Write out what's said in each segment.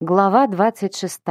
Глава 26.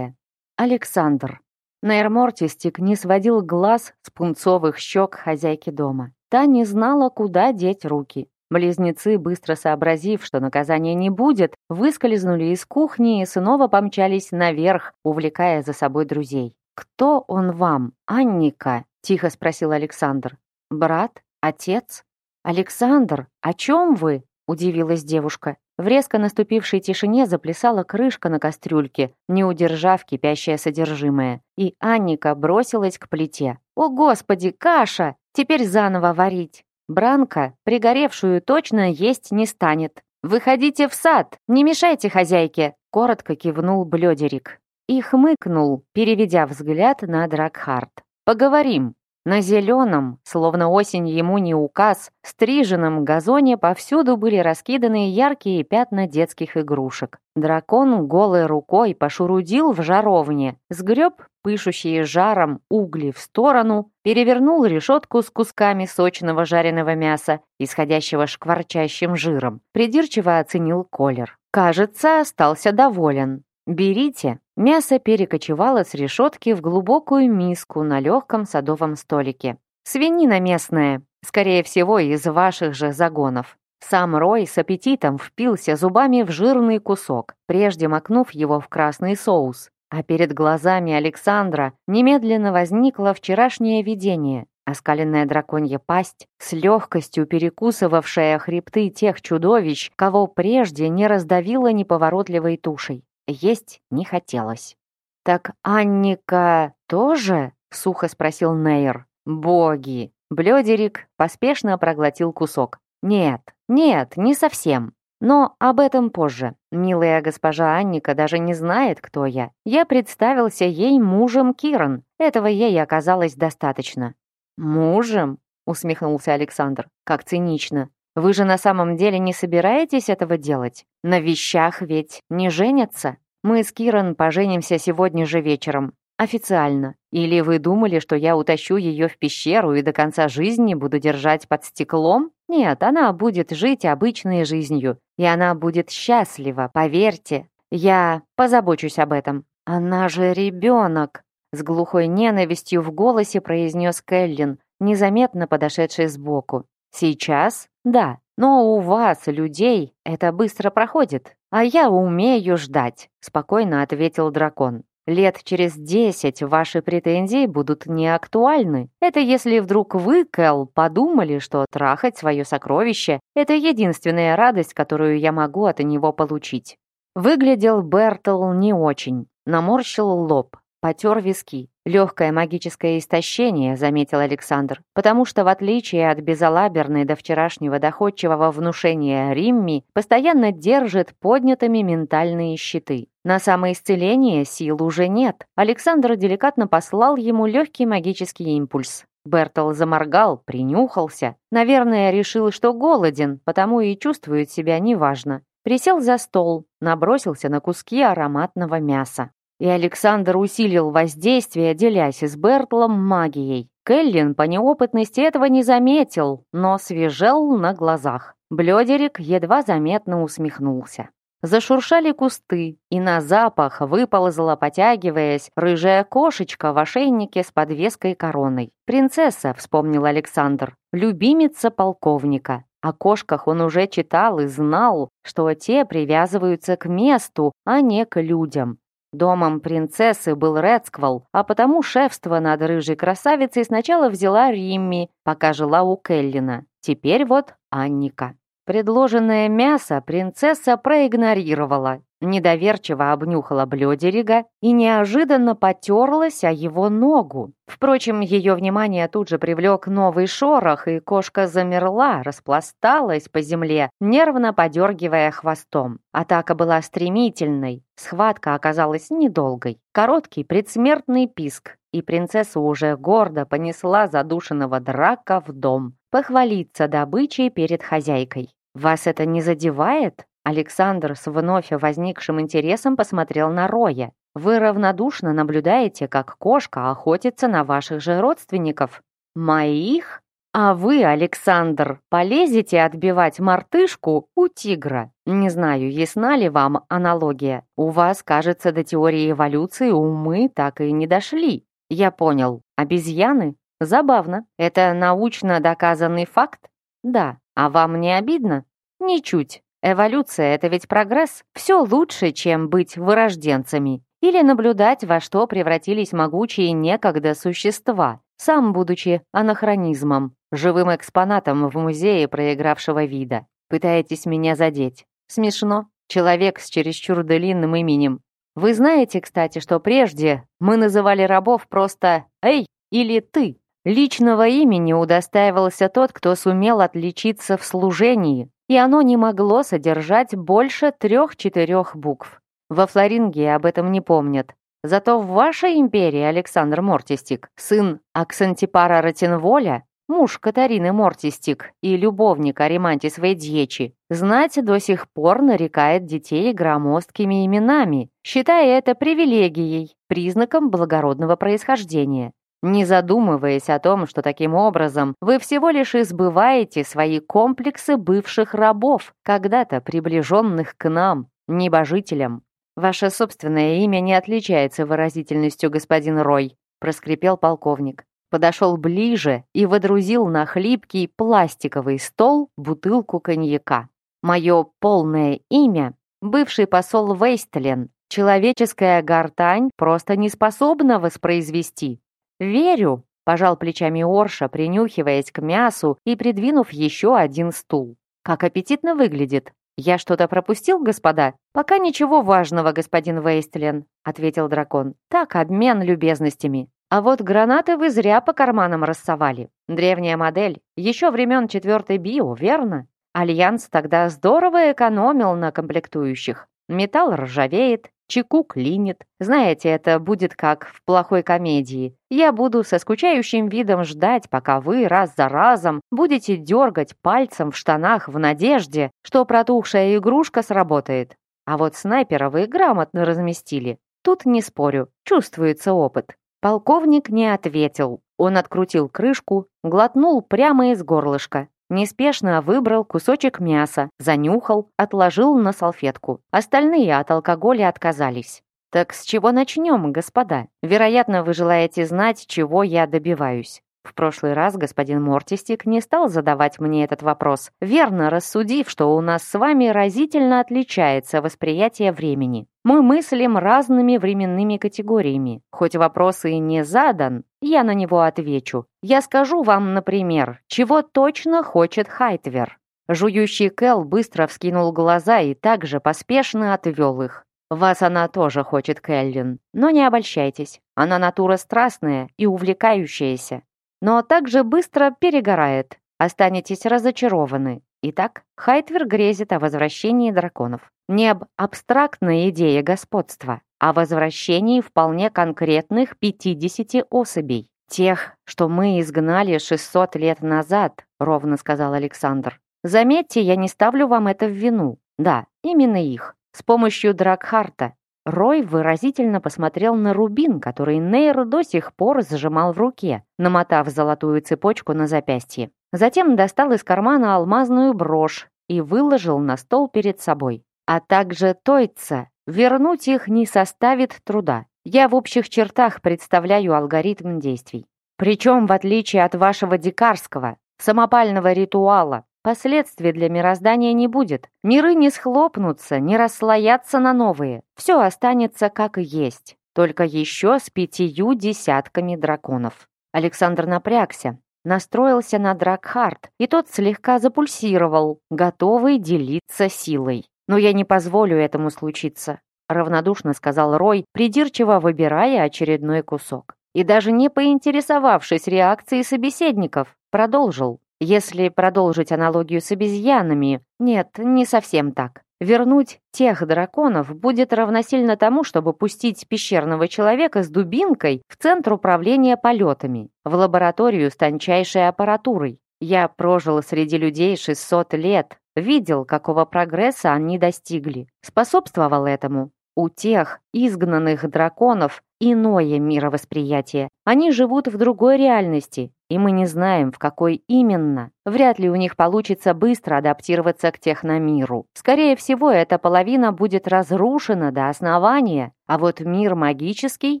Александр. Нейрмортистик не сводил глаз с пунцовых щек хозяйки дома. Та не знала, куда деть руки. Близнецы, быстро сообразив, что наказания не будет, выскользнули из кухни и снова помчались наверх, увлекая за собой друзей. «Кто он вам, Анника?» — тихо спросил Александр. «Брат? Отец?» «Александр, о чем вы?» — удивилась девушка. В резко наступившей тишине заплясала крышка на кастрюльке, не удержав кипящее содержимое. И Анника бросилась к плите. «О, Господи, каша! Теперь заново варить!» Бранка, пригоревшую точно, есть не станет. «Выходите в сад! Не мешайте хозяйке!» Коротко кивнул Блёдерик. И хмыкнул, переведя взгляд на Дракхарт. «Поговорим!» На зеленом, словно осень ему не указ, стриженном газоне повсюду были раскиданы яркие пятна детских игрушек. Дракон голой рукой пошурудил в жаровне, сгреб пышущие жаром угли в сторону, перевернул решетку с кусками сочного жареного мяса, исходящего шкварчащим жиром, придирчиво оценил колер. Кажется, остался доволен. «Берите». Мясо перекочевало с решетки в глубокую миску на легком садовом столике. «Свинина местная, скорее всего, из ваших же загонов». Сам Рой с аппетитом впился зубами в жирный кусок, прежде макнув его в красный соус. А перед глазами Александра немедленно возникло вчерашнее видение. Оскаленная драконья пасть, с легкостью перекусывавшая хребты тех чудовищ, кого прежде не раздавила неповоротливой тушей. Есть не хотелось. «Так Анника тоже?» — сухо спросил Нейр. «Боги!» Блёдерик поспешно проглотил кусок. «Нет, нет, не совсем. Но об этом позже. Милая госпожа Анника даже не знает, кто я. Я представился ей мужем Киран. Этого ей оказалось достаточно». «Мужем?» — усмехнулся Александр. «Как цинично. Вы же на самом деле не собираетесь этого делать? На вещах ведь не женятся. Мы с Киран поженимся сегодня же вечером. Официально. Или вы думали, что я утащу ее в пещеру и до конца жизни буду держать под стеклом? Нет, она будет жить обычной жизнью. И она будет счастлива, поверьте. Я позабочусь об этом. Она же ребенок. С глухой ненавистью в голосе произнес Келлин, незаметно подошедший сбоку. Сейчас? Да. Но у вас, людей, это быстро проходит. А я умею ждать, спокойно ответил дракон. Лет через десять ваши претензии будут неактуальны. Это если вдруг вы, Кэл, подумали, что трахать свое сокровище — это единственная радость, которую я могу от него получить. Выглядел Бертл не очень. Наморщил лоб, потер виски. Легкое магическое истощение, заметил Александр, потому что в отличие от безалаберной до вчерашнего доходчивого внушения Римми, постоянно держит поднятыми ментальные щиты. На самоисцеление сил уже нет. Александр деликатно послал ему легкий магический импульс. Бертл заморгал, принюхался. Наверное, решил, что голоден, потому и чувствует себя неважно. Присел за стол, набросился на куски ароматного мяса. И Александр усилил воздействие, делясь с Бертлом магией. Келлин по неопытности этого не заметил, но свежел на глазах. Блёдерик едва заметно усмехнулся. Зашуршали кусты, и на запах выползла, потягиваясь, рыжая кошечка в ошейнике с подвеской короной. «Принцесса», — вспомнил Александр, — «любимица полковника». О кошках он уже читал и знал, что те привязываются к месту, а не к людям. Домом принцессы был Рецквал, а потому шефство над рыжей красавицей сначала взяла Римми, пока жила у Келлина. Теперь вот Анника. Предложенное мясо принцесса проигнорировала, недоверчиво обнюхала блёдерига и неожиданно потерлась о его ногу. Впрочем, ее внимание тут же привлек новый шорох, и кошка замерла, распласталась по земле, нервно подергивая хвостом. Атака была стремительной, схватка оказалась недолгой. Короткий предсмертный писк, и принцесса уже гордо понесла задушенного драка в дом, похвалиться добычей перед хозяйкой. «Вас это не задевает?» Александр с вновь возникшим интересом посмотрел на Роя. «Вы равнодушно наблюдаете, как кошка охотится на ваших же родственников». «Моих?» А вы, Александр, полезете отбивать мартышку у тигра. Не знаю, ясна ли вам аналогия. У вас, кажется, до теории эволюции умы так и не дошли. Я понял. Обезьяны? Забавно. Это научно доказанный факт? Да. А вам не обидно? Ничуть. Эволюция — это ведь прогресс. Все лучше, чем быть вырожденцами. Или наблюдать, во что превратились могучие некогда существа, сам будучи анахронизмом, живым экспонатом в музее проигравшего вида. Пытаетесь меня задеть. Смешно. Человек с чересчур длинным именем. Вы знаете, кстати, что прежде мы называли рабов просто «Эй» или «Ты». Личного имени удостаивался тот, кто сумел отличиться в служении, и оно не могло содержать больше трех-четырех букв. Во Флоринге об этом не помнят. Зато в вашей империи, Александр Мортистик, сын Аксантипара Ратинволя, муж Катарины Мортистик и любовник Аримантис Вейдьечи, знать до сих пор нарекает детей громоздкими именами, считая это привилегией, признаком благородного происхождения не задумываясь о том, что таким образом вы всего лишь избываете свои комплексы бывших рабов, когда-то приближенных к нам, небожителям. Ваше собственное имя не отличается выразительностью, господин Рой, проскрипел полковник. Подошел ближе и водрузил на хлипкий пластиковый стол бутылку коньяка. Мое полное имя — бывший посол Вейстлен. Человеческая гортань просто не способна воспроизвести. «Верю», — пожал плечами Орша, принюхиваясь к мясу и придвинув еще один стул. «Как аппетитно выглядит. Я что-то пропустил, господа?» «Пока ничего важного, господин Вейстлен», — ответил дракон. «Так, обмен любезностями. А вот гранаты вы зря по карманам рассовали. Древняя модель, еще времен четвертой био, верно? Альянс тогда здорово экономил на комплектующих. Металл ржавеет, чеку клинит. Знаете, это будет как в плохой комедии. Я буду со скучающим видом ждать, пока вы раз за разом будете дергать пальцем в штанах в надежде, что протухшая игрушка сработает. А вот снайпера вы грамотно разместили. Тут не спорю, чувствуется опыт. Полковник не ответил. Он открутил крышку, глотнул прямо из горлышка. Неспешно выбрал кусочек мяса, занюхал, отложил на салфетку. Остальные от алкоголя отказались. «Так с чего начнем, господа? Вероятно, вы желаете знать, чего я добиваюсь. В прошлый раз господин Мортистик не стал задавать мне этот вопрос, верно рассудив, что у нас с вами разительно отличается восприятие времени. Мы мыслим разными временными категориями. Хоть вопрос и не задан, я на него отвечу. Я скажу вам, например, чего точно хочет Хайтвер. Жующий Кэл быстро вскинул глаза и также поспешно отвел их. Вас она тоже хочет, Кэллин, но не обольщайтесь. Она натура страстная и увлекающаяся но также быстро перегорает. Останетесь разочарованы. Итак, Хайтвер грезит о возвращении драконов. Не об абстрактной идее господства, а о возвращении вполне конкретных 50 особей. «Тех, что мы изгнали 600 лет назад», — ровно сказал Александр. «Заметьте, я не ставлю вам это в вину. Да, именно их. С помощью Дракхарта, Рой выразительно посмотрел на рубин, который Нейр до сих пор сжимал в руке, намотав золотую цепочку на запястье. Затем достал из кармана алмазную брошь и выложил на стол перед собой. А также тойца. Вернуть их не составит труда. Я в общих чертах представляю алгоритм действий. Причем, в отличие от вашего дикарского, самопального ритуала, Последствий для мироздания не будет. Миры не схлопнутся, не расслоятся на новые. Все останется как есть, только еще с пятью десятками драконов. Александр напрягся, настроился на Дракхарт, и тот слегка запульсировал, готовый делиться силой. «Но я не позволю этому случиться», — равнодушно сказал Рой, придирчиво выбирая очередной кусок. И даже не поинтересовавшись реакцией собеседников, продолжил. Если продолжить аналогию с обезьянами, нет, не совсем так. Вернуть тех драконов будет равносильно тому, чтобы пустить пещерного человека с дубинкой в центр управления полетами, в лабораторию с тончайшей аппаратурой. Я прожил среди людей 600 лет, видел, какого прогресса они достигли. Способствовал этому У тех изгнанных драконов иное мировосприятие. Они живут в другой реальности, и мы не знаем, в какой именно. Вряд ли у них получится быстро адаптироваться к техномиру. Скорее всего, эта половина будет разрушена до основания, а вот мир магический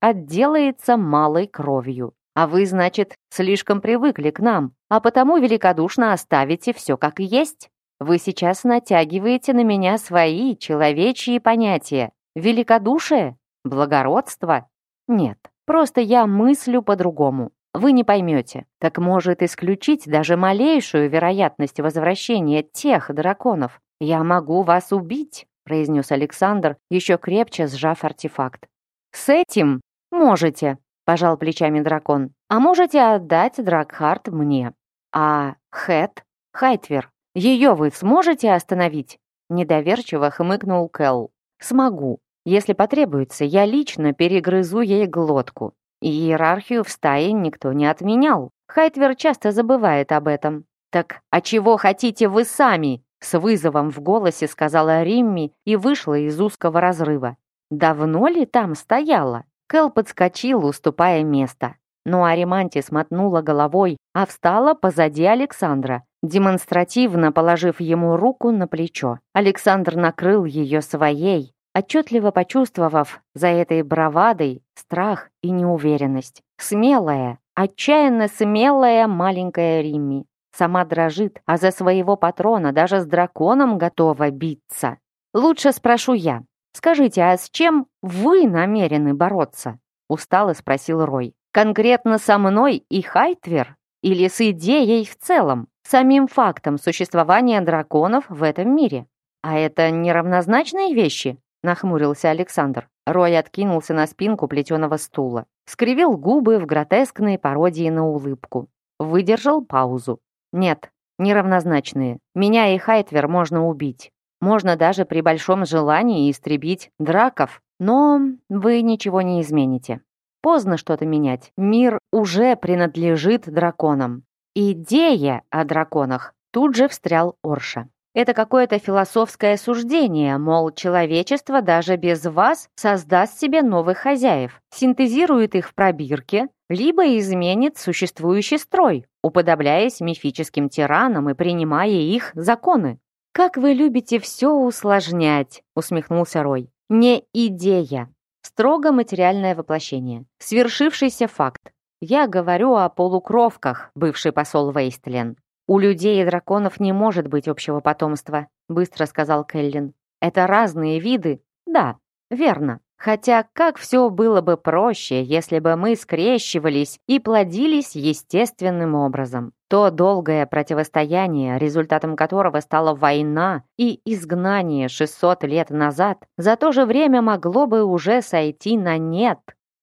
отделается малой кровью. А вы, значит, слишком привыкли к нам, а потому великодушно оставите все как есть. Вы сейчас натягиваете на меня свои человечьи понятия. Великодушие? Благородство? Нет, просто я мыслю по-другому. Вы не поймете. Так может исключить даже малейшую вероятность возвращения тех драконов. Я могу вас убить, произнес Александр, еще крепче сжав артефакт. С этим можете, пожал плечами дракон. А можете отдать Дракхарт мне. А Хэт, Хайтвер, ее вы сможете остановить? Недоверчиво хмыкнул Кэл. Смогу. Если потребуется, я лично перегрызу ей глотку. Иерархию в стае никто не отменял. Хайтвер часто забывает об этом. «Так а чего хотите вы сами?» С вызовом в голосе сказала Римми и вышла из узкого разрыва. «Давно ли там стояла?» Кэл подскочил, уступая место. Но Ариманти смотнула головой, а встала позади Александра, демонстративно положив ему руку на плечо. Александр накрыл ее своей, отчетливо почувствовав за этой бравадой страх и неуверенность. Смелая, отчаянно смелая маленькая Римми. Сама дрожит, а за своего патрона даже с драконом готова биться. Лучше спрошу я, «Скажите, а с чем вы намерены бороться?» — устало спросил Рой. «Конкретно со мной и Хайтвер? Или с идеей в целом, самим фактом существования драконов в этом мире? А это неравнозначные вещи?» — нахмурился Александр. Рой откинулся на спинку плетеного стула, скривил губы в гротескной пародии на улыбку. Выдержал паузу. «Нет, неравнозначные. Меня и Хайтвер можно убить. Можно даже при большом желании истребить драков, но вы ничего не измените. Поздно что-то менять. Мир уже принадлежит драконам. Идея о драконах тут же встрял Орша. Это какое-то философское суждение, мол, человечество даже без вас создаст себе новых хозяев, синтезирует их в пробирке, либо изменит существующий строй, уподобляясь мифическим тиранам и принимая их законы. «Как вы любите все усложнять», — усмехнулся Рой. «Не идея. Строго материальное воплощение. Свершившийся факт. Я говорю о полукровках, бывший посол Вейстлен. У людей и драконов не может быть общего потомства», — быстро сказал Келлин. «Это разные виды?» «Да, верно. Хотя как все было бы проще, если бы мы скрещивались и плодились естественным образом. То долгое противостояние, результатом которого стала война и изгнание 600 лет назад, за то же время могло бы уже сойти на нет.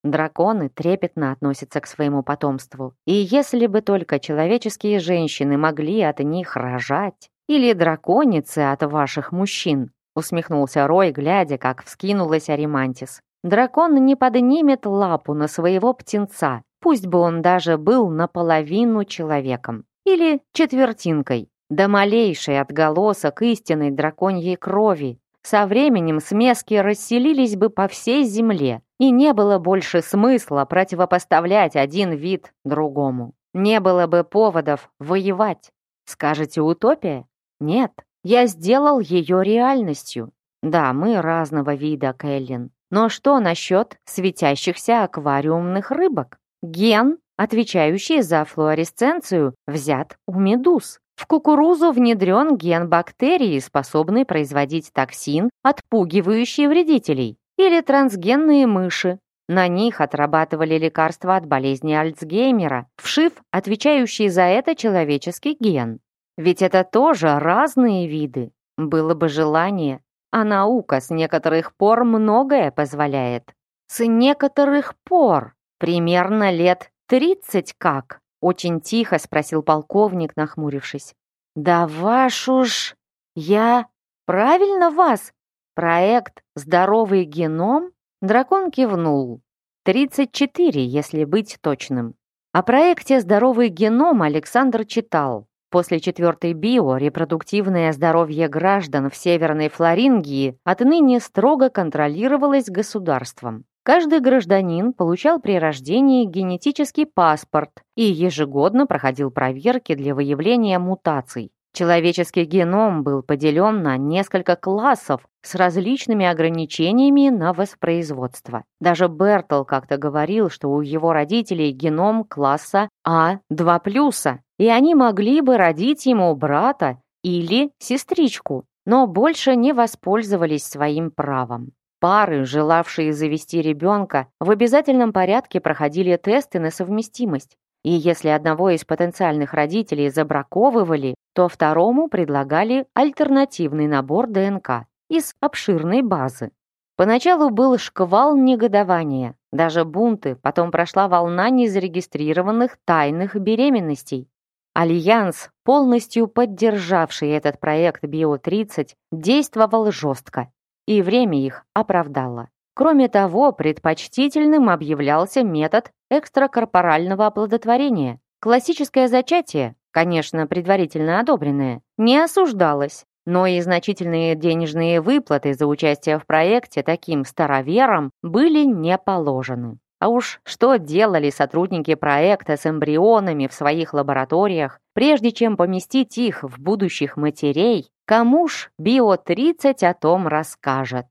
Драконы трепетно относятся к своему потомству. И если бы только человеческие женщины могли от них рожать, или драконицы от ваших мужчин, усмехнулся Рой, глядя, как вскинулась Аримантис. Дракон не поднимет лапу на своего птенца, пусть бы он даже был наполовину человеком. Или четвертинкой. Да малейший отголосок истинной драконьей крови. Со временем смески расселились бы по всей земле, и не было больше смысла противопоставлять один вид другому. Не было бы поводов воевать. Скажете, утопия? Нет, я сделал ее реальностью. Да, мы разного вида, Кэллин. Но что насчет светящихся аквариумных рыбок? Ген, отвечающий за флуоресценцию, взят у медуз. В кукурузу внедрен ген бактерии, способный производить токсин, отпугивающий вредителей. Или трансгенные мыши. На них отрабатывали лекарства от болезни Альцгеймера, вшив отвечающий за это человеческий ген. Ведь это тоже разные виды. Было бы желание, а наука с некоторых пор многое позволяет. С некоторых пор, примерно лет тридцать как, очень тихо спросил полковник, нахмурившись. Да вашу ж, я правильно вас? Проект «Здоровый геном»? Дракон кивнул. Тридцать четыре, если быть точным. О проекте «Здоровый геном» Александр читал, После четвертой био репродуктивное здоровье граждан в Северной Флорингии отныне строго контролировалось государством. Каждый гражданин получал при рождении генетический паспорт и ежегодно проходил проверки для выявления мутаций. Человеческий геном был поделен на несколько классов с различными ограничениями на воспроизводство. Даже Бертл как-то говорил, что у его родителей геном класса А2+, и они могли бы родить ему брата или сестричку, но больше не воспользовались своим правом. Пары, желавшие завести ребенка, в обязательном порядке проходили тесты на совместимость. И если одного из потенциальных родителей забраковывали, то второму предлагали альтернативный набор ДНК из обширной базы. Поначалу был шквал негодования, даже бунты, потом прошла волна незарегистрированных тайных беременностей. Альянс, полностью поддержавший этот проект Био-30, действовал жестко, и время их оправдало. Кроме того, предпочтительным объявлялся метод экстракорпорального оплодотворения. Классическое зачатие, конечно, предварительно одобренное, не осуждалось, но и значительные денежные выплаты за участие в проекте таким староверам были не положены. А уж что делали сотрудники проекта с эмбрионами в своих лабораториях, прежде чем поместить их в будущих матерей, кому ж Био-30 о том расскажет.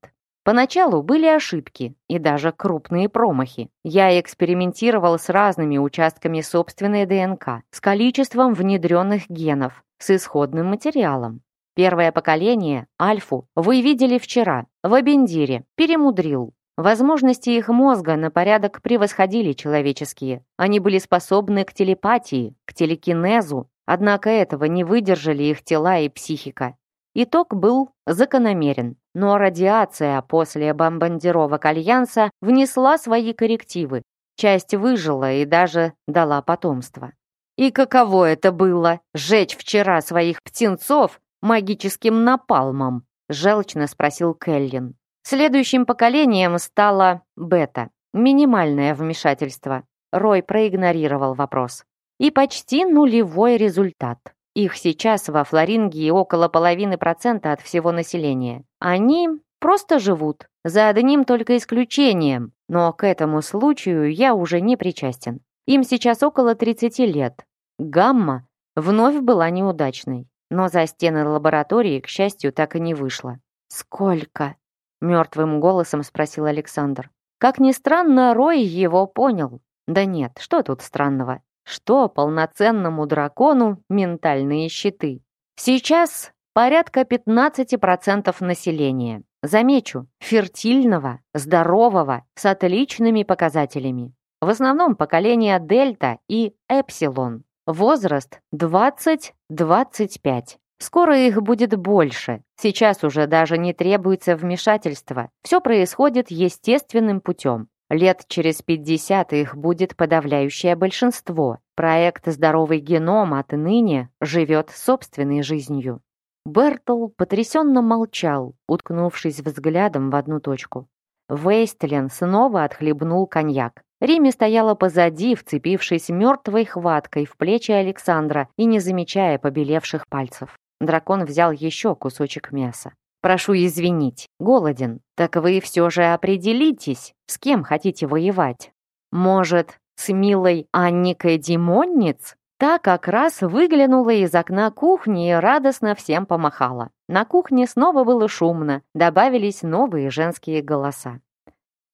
Поначалу были ошибки и даже крупные промахи. Я экспериментировал с разными участками собственной ДНК, с количеством внедренных генов, с исходным материалом. Первое поколение, Альфу, вы видели вчера, в Абендире, перемудрил. Возможности их мозга на порядок превосходили человеческие. Они были способны к телепатии, к телекинезу, однако этого не выдержали их тела и психика. Итог был закономерен, но радиация после бомбардировок Альянса внесла свои коррективы. Часть выжила и даже дала потомство. И каково это было, сжечь вчера своих птенцов магическим напалмом? Желчно спросил Келлин. Следующим поколением стало бета. Минимальное вмешательство. Рой проигнорировал вопрос. И почти нулевой результат. Их сейчас во Флорингии около половины процента от всего населения. Они просто живут, за одним только исключением, но к этому случаю я уже не причастен. Им сейчас около 30 лет. Гамма вновь была неудачной, но за стены лаборатории, к счастью, так и не вышла. «Сколько?» — мертвым голосом спросил Александр. Как ни странно, Рой его понял. Да нет, что тут странного? Что полноценному дракону ментальные щиты? Сейчас порядка 15% населения. Замечу, фертильного, здорового, с отличными показателями. В основном поколение Дельта и Эпсилон. Возраст 20-25. Скоро их будет больше. Сейчас уже даже не требуется вмешательства. Все происходит естественным путем. Лет через 50 их будет подавляющее большинство. Проект «Здоровый геном» отныне живет собственной жизнью. Бертл потрясенно молчал, уткнувшись взглядом в одну точку. Вейстлин снова отхлебнул коньяк. Риме стояла позади, вцепившись мертвой хваткой в плечи Александра и не замечая побелевших пальцев. Дракон взял еще кусочек мяса. Прошу извинить, голоден. Так вы все же определитесь, с кем хотите воевать. Может, с милой Анникой Димонниц? Та как раз выглянула из окна кухни и радостно всем помахала. На кухне снова было шумно, добавились новые женские голоса.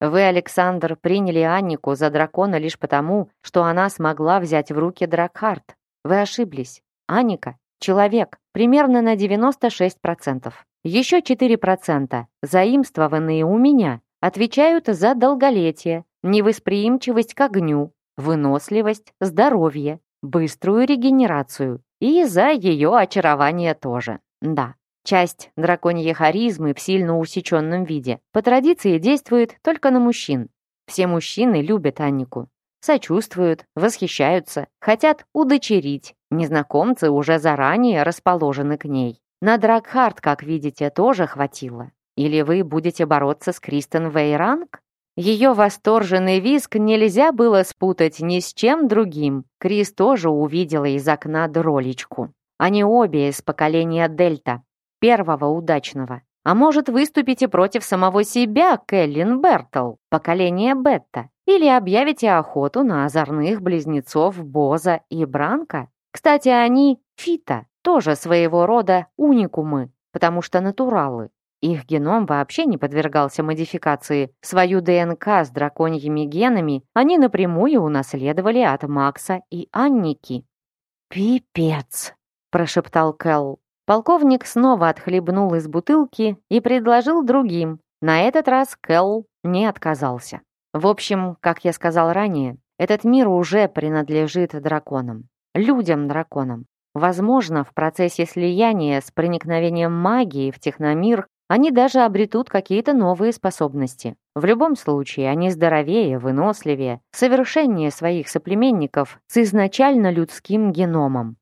Вы, Александр, приняли Аннику за дракона лишь потому, что она смогла взять в руки Дракхарт. Вы ошиблись. Аника — человек, примерно на 96%. Еще 4%, заимствованные у меня, отвечают за долголетие, невосприимчивость к огню, выносливость, здоровье, быструю регенерацию и за ее очарование тоже. Да, часть драконьей харизмы в сильно усеченном виде по традиции действует только на мужчин. Все мужчины любят Аннику, сочувствуют, восхищаются, хотят удочерить. Незнакомцы уже заранее расположены к ней. На Дракхарт, как видите, тоже хватило. Или вы будете бороться с Кристен Вейранг? Ее восторженный визг нельзя было спутать ни с чем другим. Крис тоже увидела из окна дролечку. Они обе из поколения Дельта, первого удачного. А может, выступите против самого себя, Кэллин Бертл, поколение Бетта, или объявите охоту на озорных близнецов Боза и Бранка? Кстати, они фита, тоже своего рода уникумы, потому что натуралы. Их геном вообще не подвергался модификации. Свою ДНК с драконьими генами они напрямую унаследовали от Макса и Анники. «Пипец!» – прошептал Кэл. Полковник снова отхлебнул из бутылки и предложил другим. На этот раз Кэл не отказался. В общем, как я сказал ранее, этот мир уже принадлежит драконам. Людям-драконам. Возможно, в процессе слияния с проникновением магии в техномир они даже обретут какие-то новые способности. В любом случае, они здоровее, выносливее, совершеннее своих соплеменников с изначально людским геномом.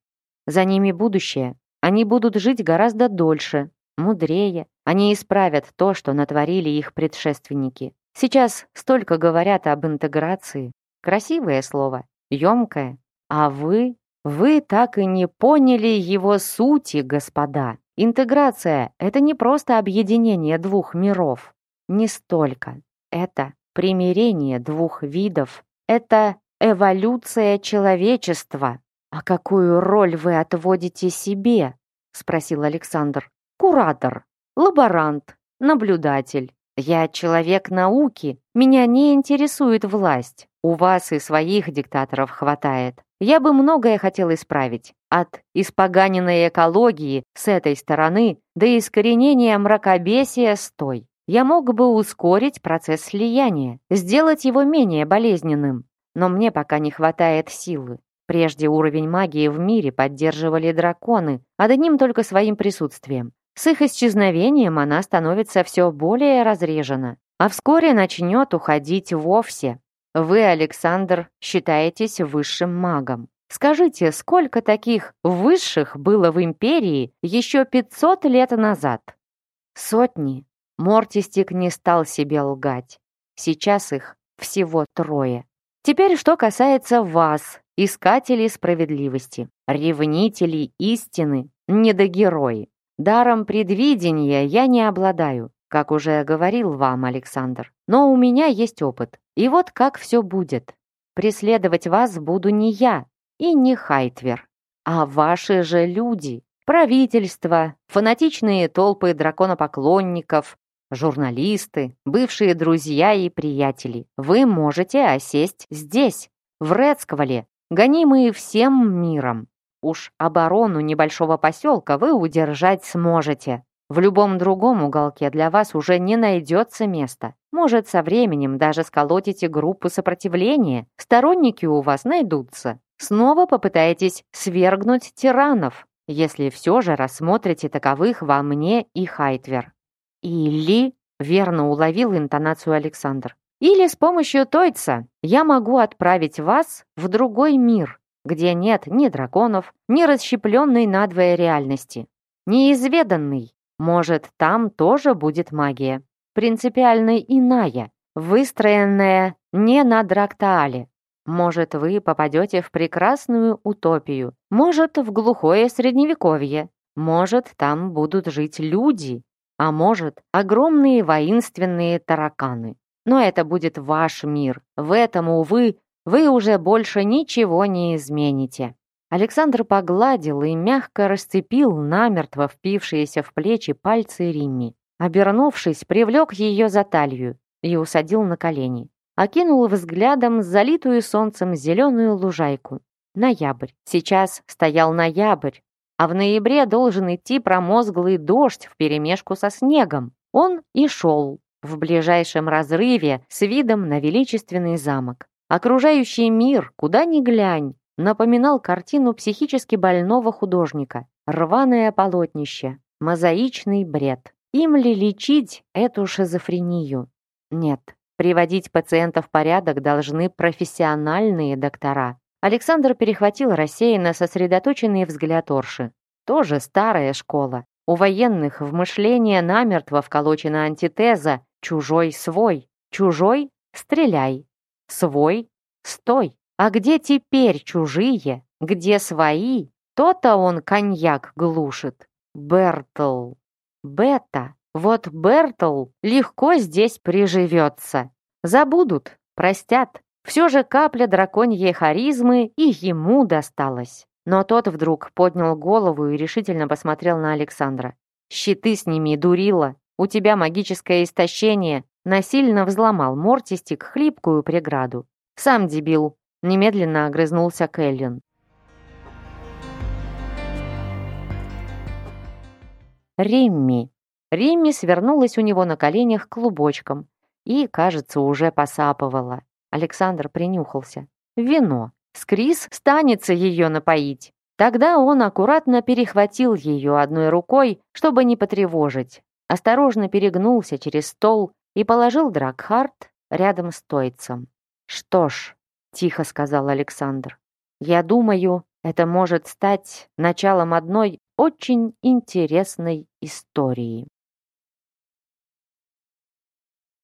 За ними будущее. Они будут жить гораздо дольше, мудрее. Они исправят то, что натворили их предшественники. Сейчас столько говорят об интеграции. Красивое слово, емкое. А вы, вы так и не поняли его сути, господа. Интеграция — это не просто объединение двух миров. Не столько. Это примирение двух видов. Это эволюция человечества. «А какую роль вы отводите себе?» — спросил Александр. «Куратор, лаборант, наблюдатель. Я человек науки, меня не интересует власть. У вас и своих диктаторов хватает. Я бы многое хотел исправить. От испоганенной экологии с этой стороны до искоренения мракобесия с той. Я мог бы ускорить процесс слияния, сделать его менее болезненным. Но мне пока не хватает силы. Прежде уровень магии в мире поддерживали драконы, одним только своим присутствием. С их исчезновением она становится все более разрежена, а вскоре начнет уходить вовсе. Вы, Александр, считаетесь высшим магом. Скажите, сколько таких высших было в империи еще 500 лет назад? Сотни. Мортистик не стал себе лгать. Сейчас их всего трое. Теперь что касается вас, искателей справедливости, ревнителей истины, недогерои. Даром предвидения я не обладаю, как уже говорил вам, Александр. Но у меня есть опыт. И вот как все будет. Преследовать вас буду не я и не Хайтвер, а ваши же люди. Правительство, фанатичные толпы драконопоклонников, журналисты, бывшие друзья и приятели. Вы можете осесть здесь, в Рецквале, гонимые всем миром. Уж оборону небольшого поселка вы удержать сможете. В любом другом уголке для вас уже не найдется места. Может, со временем даже сколотите группу сопротивления. Сторонники у вас найдутся. Снова попытаетесь свергнуть тиранов, если все же рассмотрите таковых во мне и Хайтвер. Или, верно уловил интонацию Александр, или с помощью Тойца я могу отправить вас в другой мир, где нет ни драконов, ни расщепленной надвое реальности. Неизведанный, может, там тоже будет магия. Принципиально иная, выстроенная не на Драктаале. Может, вы попадете в прекрасную утопию, может, в глухое средневековье, может, там будут жить люди, а может, огромные воинственные тараканы. Но это будет ваш мир. В этом, увы, вы уже больше ничего не измените. Александр погладил и мягко расцепил намертво впившиеся в плечи пальцы Римми. Обернувшись, привлек ее за талию и усадил на колени. Окинул взглядом залитую солнцем зеленую лужайку. Ноябрь. Сейчас стоял ноябрь, а в ноябре должен идти промозглый дождь вперемешку со снегом. Он и шел в ближайшем разрыве с видом на величественный замок. Окружающий мир, куда ни глянь, напоминал картину психически больного художника. Рваное полотнище, мозаичный бред. Им ли лечить эту шизофрению? Нет, приводить пациента в порядок должны профессиональные доктора. Александр перехватил рассеянно сосредоточенный взгляд Орши. Тоже старая школа. У военных в мышление намертво вколочена антитеза «чужой-свой». «Чужой — стреляй». «Свой — стой». А где теперь чужие, где свои, То-то он коньяк глушит. Бертл. Бета. Вот Бертл легко здесь приживется. Забудут, простят. Все же капля драконьей харизмы и ему досталась. Но тот вдруг поднял голову и решительно посмотрел на Александра. «Щиты сними, дурила! У тебя магическое истощение!» Насильно взломал Мортистик хлипкую преграду. «Сам дебил!» Немедленно огрызнулся Кэллен. Римми. Римми свернулась у него на коленях клубочком и, кажется, уже посапывала. Александр принюхался. Вино. Скрис станется ее напоить. Тогда он аккуратно перехватил ее одной рукой, чтобы не потревожить. Осторожно перегнулся через стол и положил Дракхарт рядом с Тойцем. «Что ж», — тихо сказал Александр, — «я думаю, это может стать началом одной очень интересной истории».